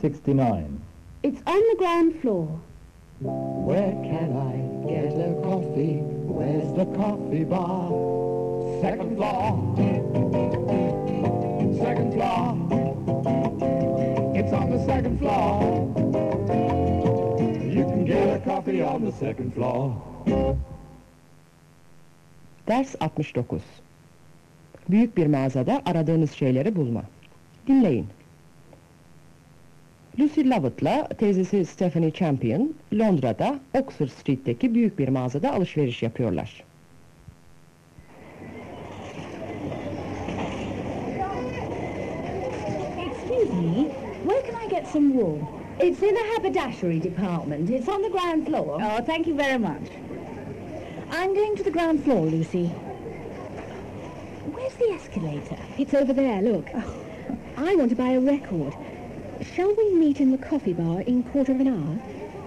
69. It's on the ground floor. Where can I get a coffee? Where's the coffee bar? Second floor. Second floor. It's on the second floor. You can get a coffee on the second floor. Ders 69. Büyük bir mağazada aradığınız şeyleri bulma. Dinleyin. Lucy Lovett'la teyzesi Stephanie Champion, Londra'da Oxford Street'teki büyük bir mağazada alışveriş yapıyorlar. Excuse me, where can I get some wool? It's in the haberdashery department. It's on the ground floor. Oh, thank you very much. I'm going to the ground floor, Lucy. Where's the escalator? It's over there, look. Oh. I want to buy a record. Shall we meet in the coffee bar in quarter of an hour?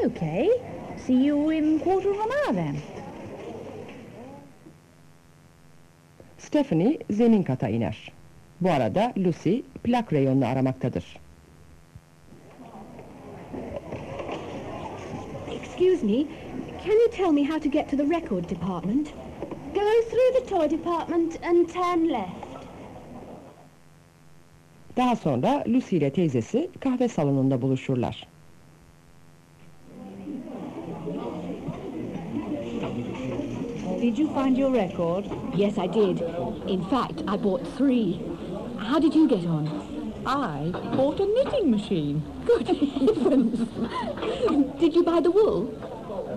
Okay. See you in quarter of an hour then. Stephanie zemin kata iner. Bu arada Lucy plak reyonunu aramaktadır. Excuse me, can you tell me how to get to the record department? Go through the toy department and turn left. Daha sonra Lucy ile teyzesi kahve salonunda buluşurlar. Did you find your record? Yes, I did. In fact, I bought three. How did you get on? I bought a knitting machine. Good heavens! did you buy the wool?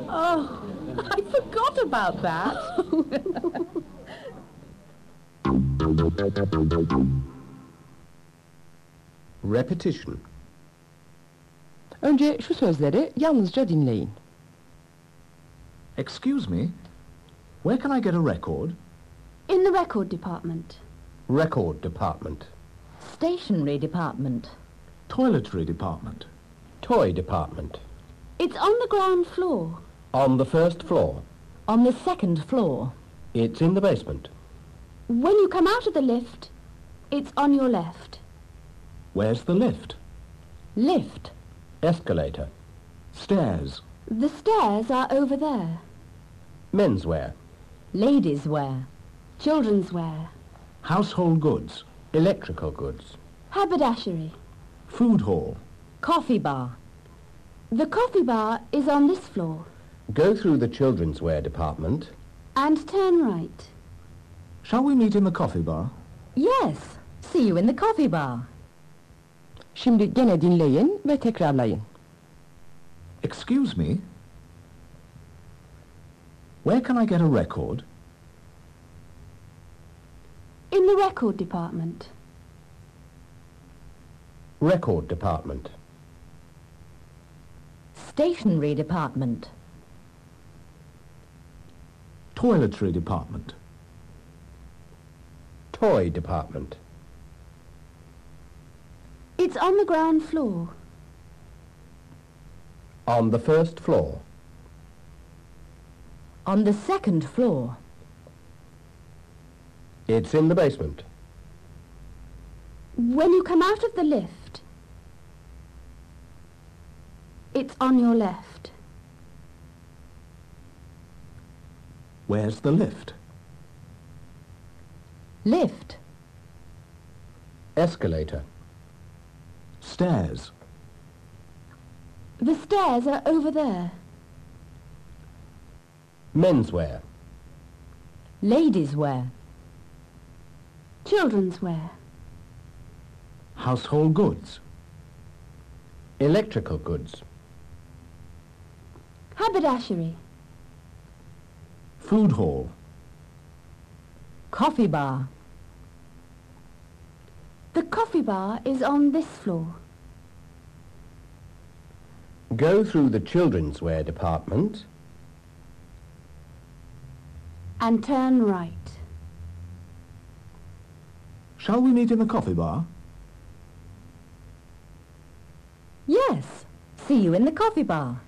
Oh, I forgot about that. Repetition. Önce şu sözleri yalnızca dinleyin. Excuse me, where can I get a record? In the record department. Record department. Stationery department. Toiletry department. Toy department. It's on the ground floor. On the first floor. On the second floor. It's in the basement. When you come out of the lift, it's on your left. Where's the lift? Lift. Escalator. Stairs. The stairs are over there. Menswear. Ladies' wear. Children's wear. Household goods. Electrical goods. Haberdashery. Food hall. Coffee bar. The coffee bar is on this floor. Go through the children's wear department. And turn right. Shall we meet in the coffee bar? Yes. See you in the coffee bar. Şimdi gene dinleyin ve tekrarlayın. Excuse me, where can I get a record? In the record department. Record department. Stationery department. Toiletry department. Toy department. It's on the ground floor. On the first floor. On the second floor. It's in the basement. When you come out of the lift, it's on your left. Where's the lift? Lift. Escalator. Stairs. The stairs are over there. Men's wear. Ladies' wear. Children's wear. Household goods. Electrical goods. Haberdashery. Food hall. Coffee bar. The coffee bar is on this floor. Go through the children's wear department. And turn right. Shall we meet in the coffee bar? Yes. See you in the coffee bar.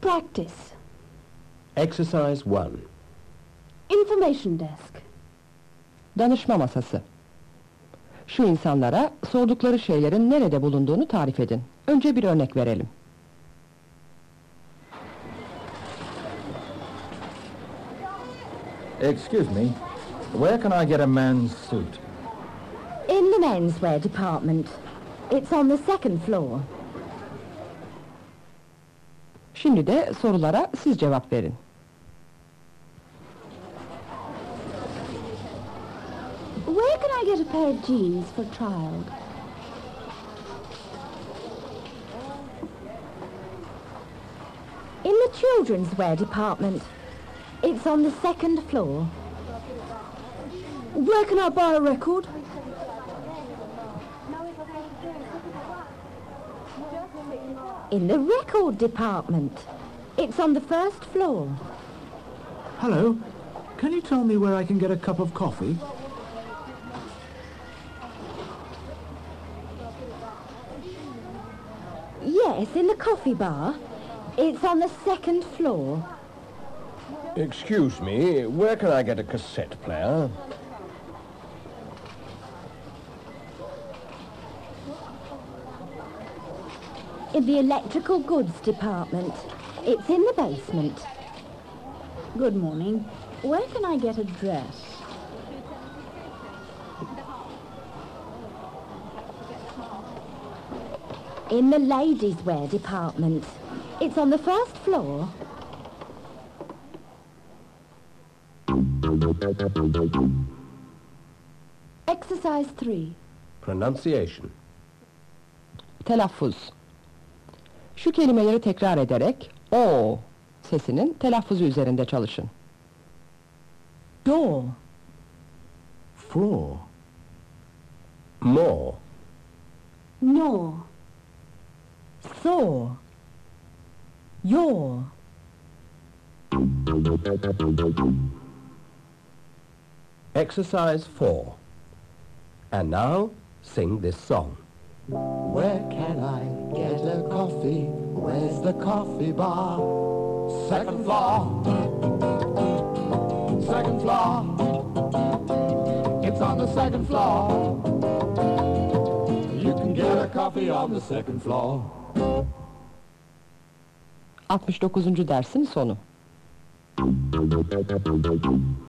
Practice. Exercise 1. Information desk. Danışma masası. Şu insanlara sordukları şeylerin nerede bulunduğunu tarif edin. Önce bir örnek verelim. Excuse me. Where can I get a man's suit? In the menswear department. It's on the second floor. Şimdi de sorulara siz cevap verin. Where can I get a pair of jeans for child? In the children's wear department. It's on the second floor. Where can I buy a record? In the record department. It's on the first floor. Hello. Can you tell me where I can get a cup of coffee? Yes, in the coffee bar. It's on the second floor. Excuse me, where can I get a cassette player? In the electrical goods department. It's in the basement. Good morning. Where can I get a dress? In the ladies' wear department. It's on the first floor. Exercise 3. Pronunciation. Telaffuz. Şu kelimeleri tekrar ederek o sesinin telaffuzu üzerinde çalışın. Door. Floor. More. No. Saw. Your. Exercise 4. And now, sing this song. Where can I get a coffee? Where's the coffee bar? Second floor. Second floor. It's on the second floor. You can get a coffee on the second floor. 69. dersin sonu.